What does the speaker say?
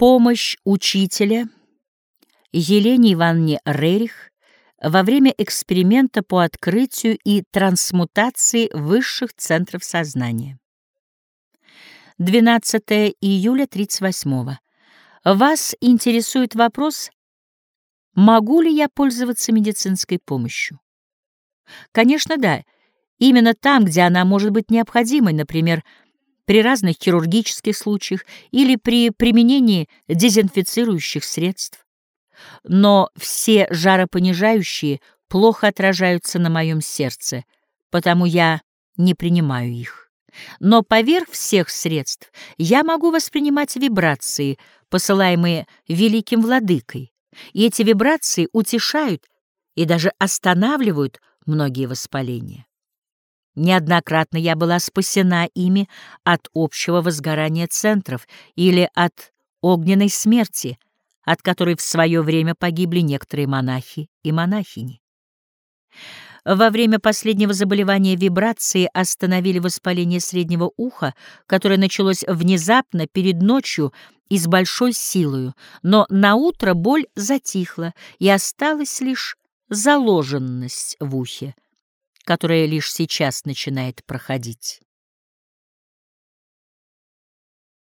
Помощь учителя Елене Ивановне Рерих во время эксперимента по открытию и трансмутации высших центров сознания. 12 июля 38 -го. Вас интересует вопрос, могу ли я пользоваться медицинской помощью? Конечно, да. Именно там, где она может быть необходимой, например, при разных хирургических случаях или при применении дезинфицирующих средств. Но все жаропонижающие плохо отражаются на моем сердце, потому я не принимаю их. Но поверх всех средств я могу воспринимать вибрации, посылаемые великим владыкой, и эти вибрации утешают и даже останавливают многие воспаления. Неоднократно я была спасена ими от общего возгорания центров или от огненной смерти, от которой в свое время погибли некоторые монахи и монахини. Во время последнего заболевания вибрации остановили воспаление среднего уха, которое началось внезапно перед ночью и с большой силою, но на утро боль затихла, и осталась лишь заложенность в ухе, которая лишь сейчас начинает проходить.